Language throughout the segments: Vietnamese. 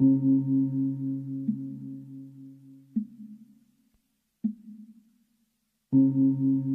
Thank you.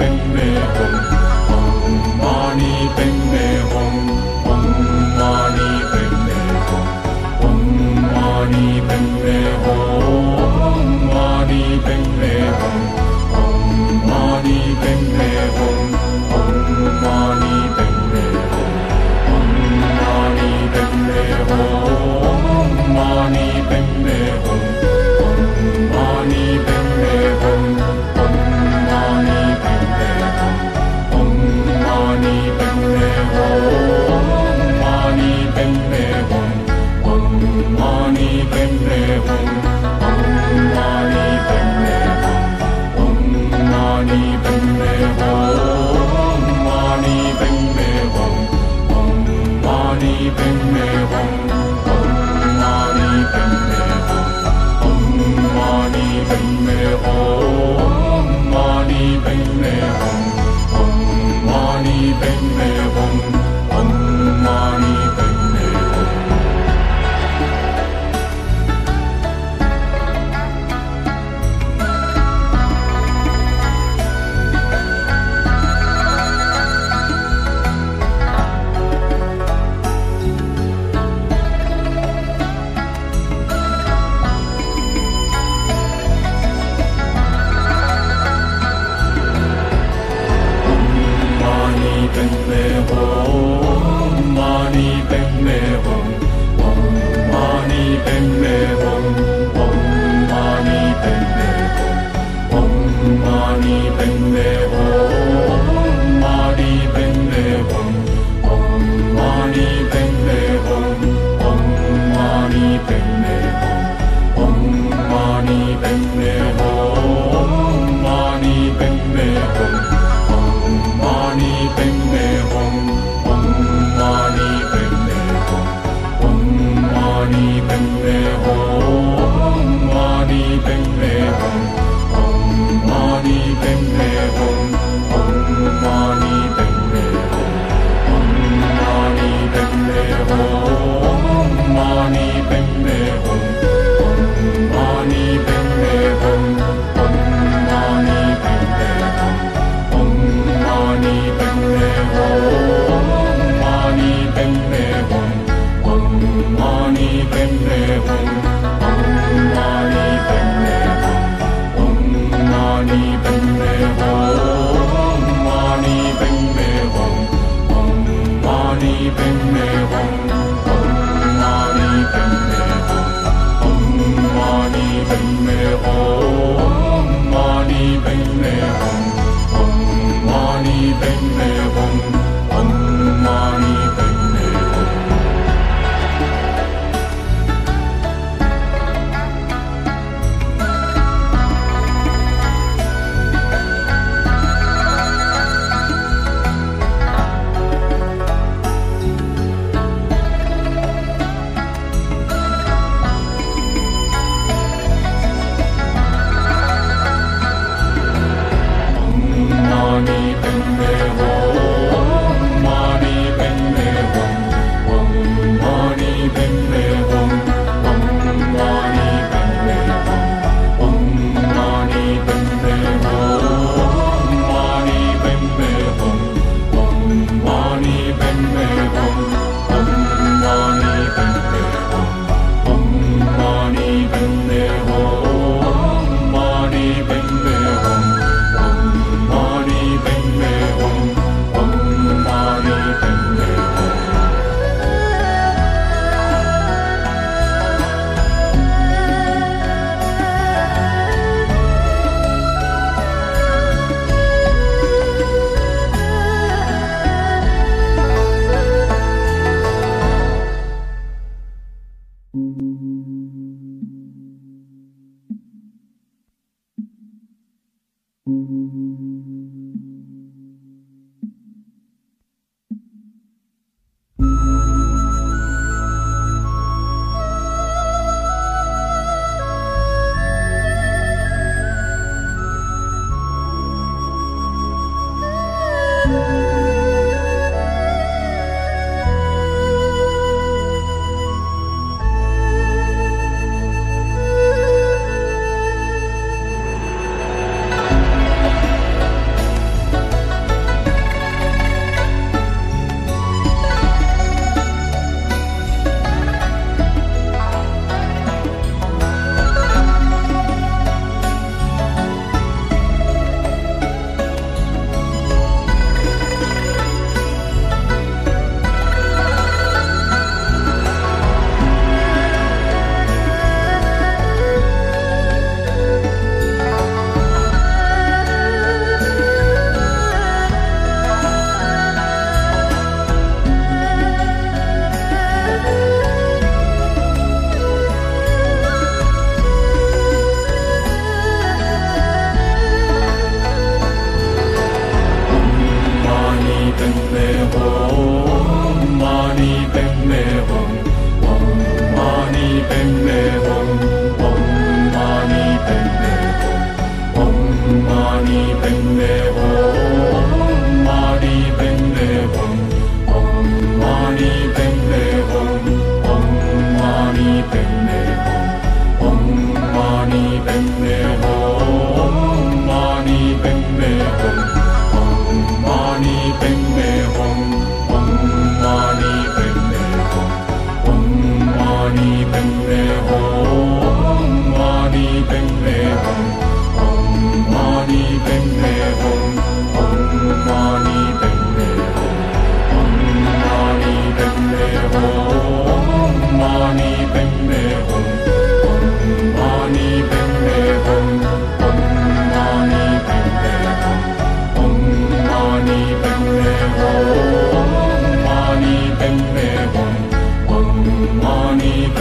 Amen. And their.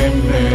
Amen.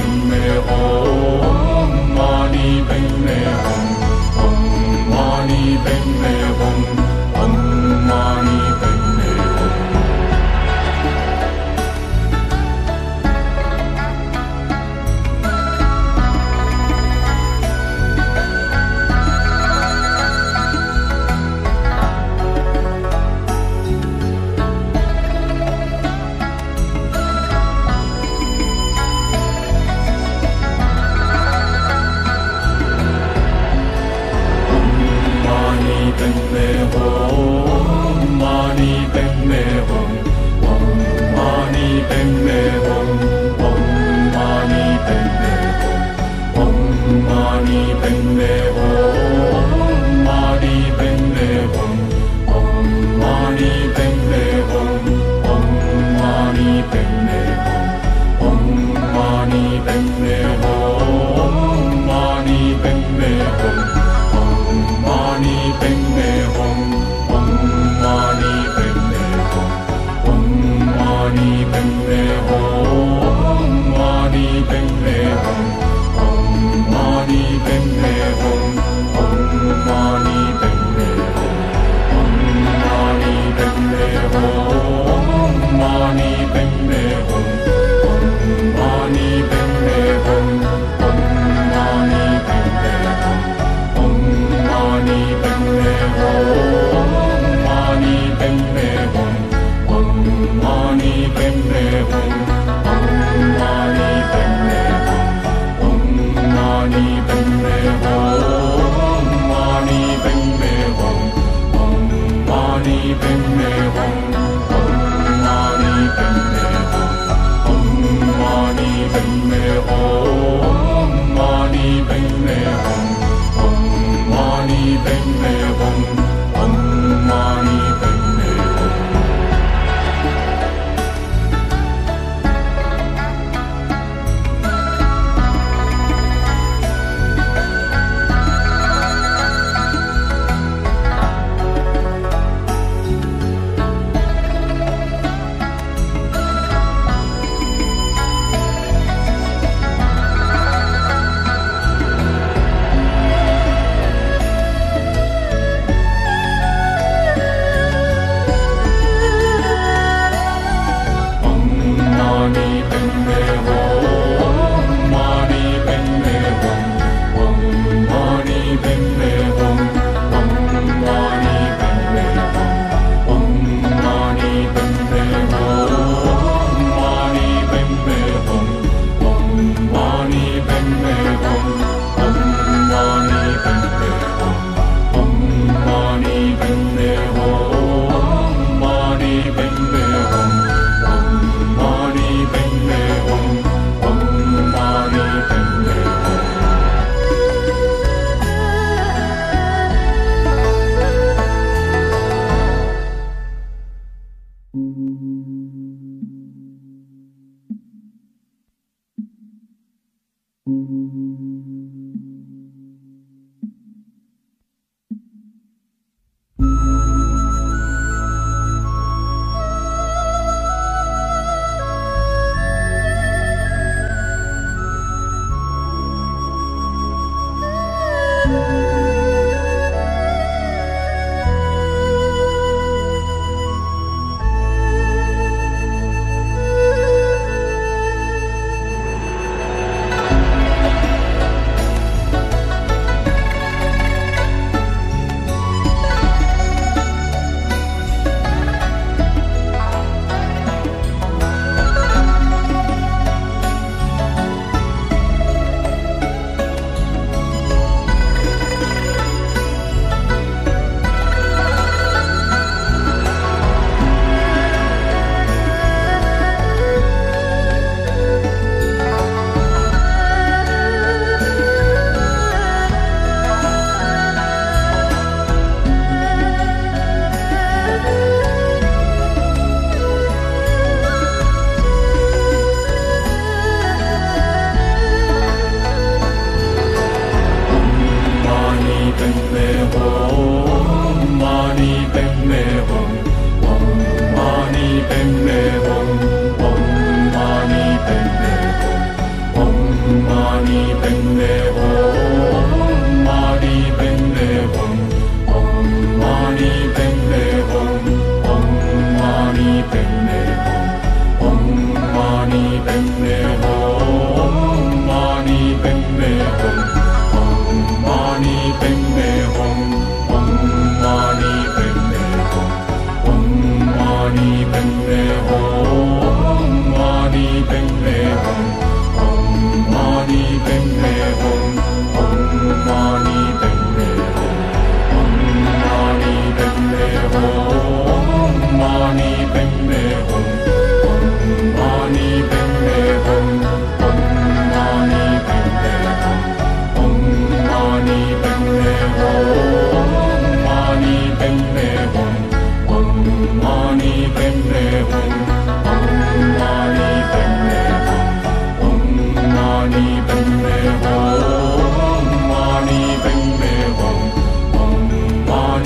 numéro 1.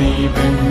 even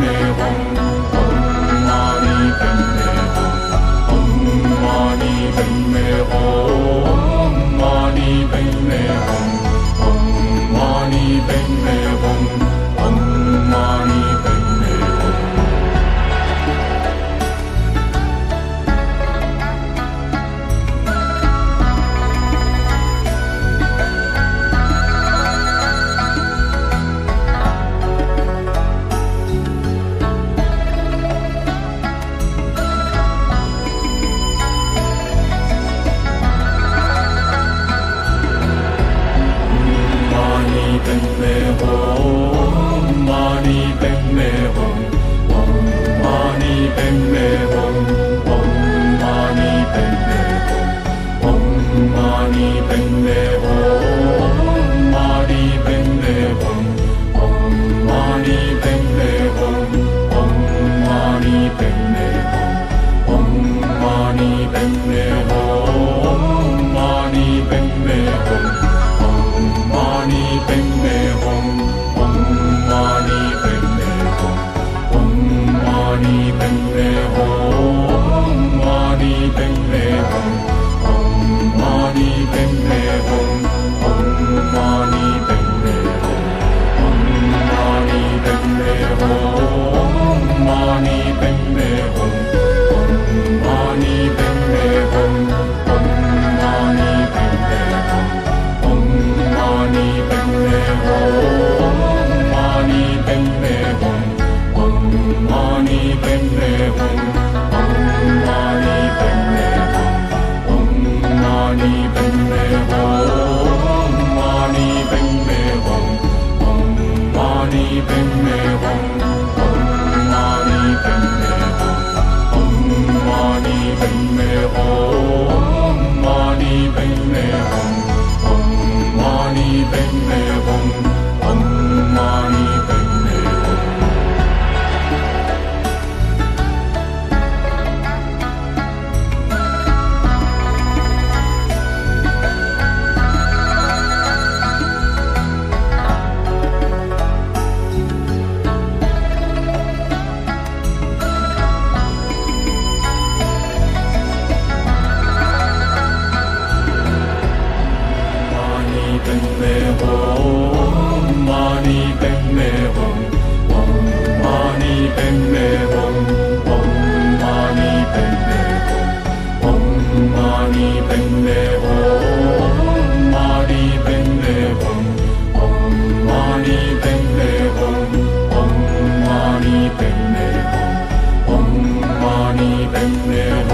nightmare.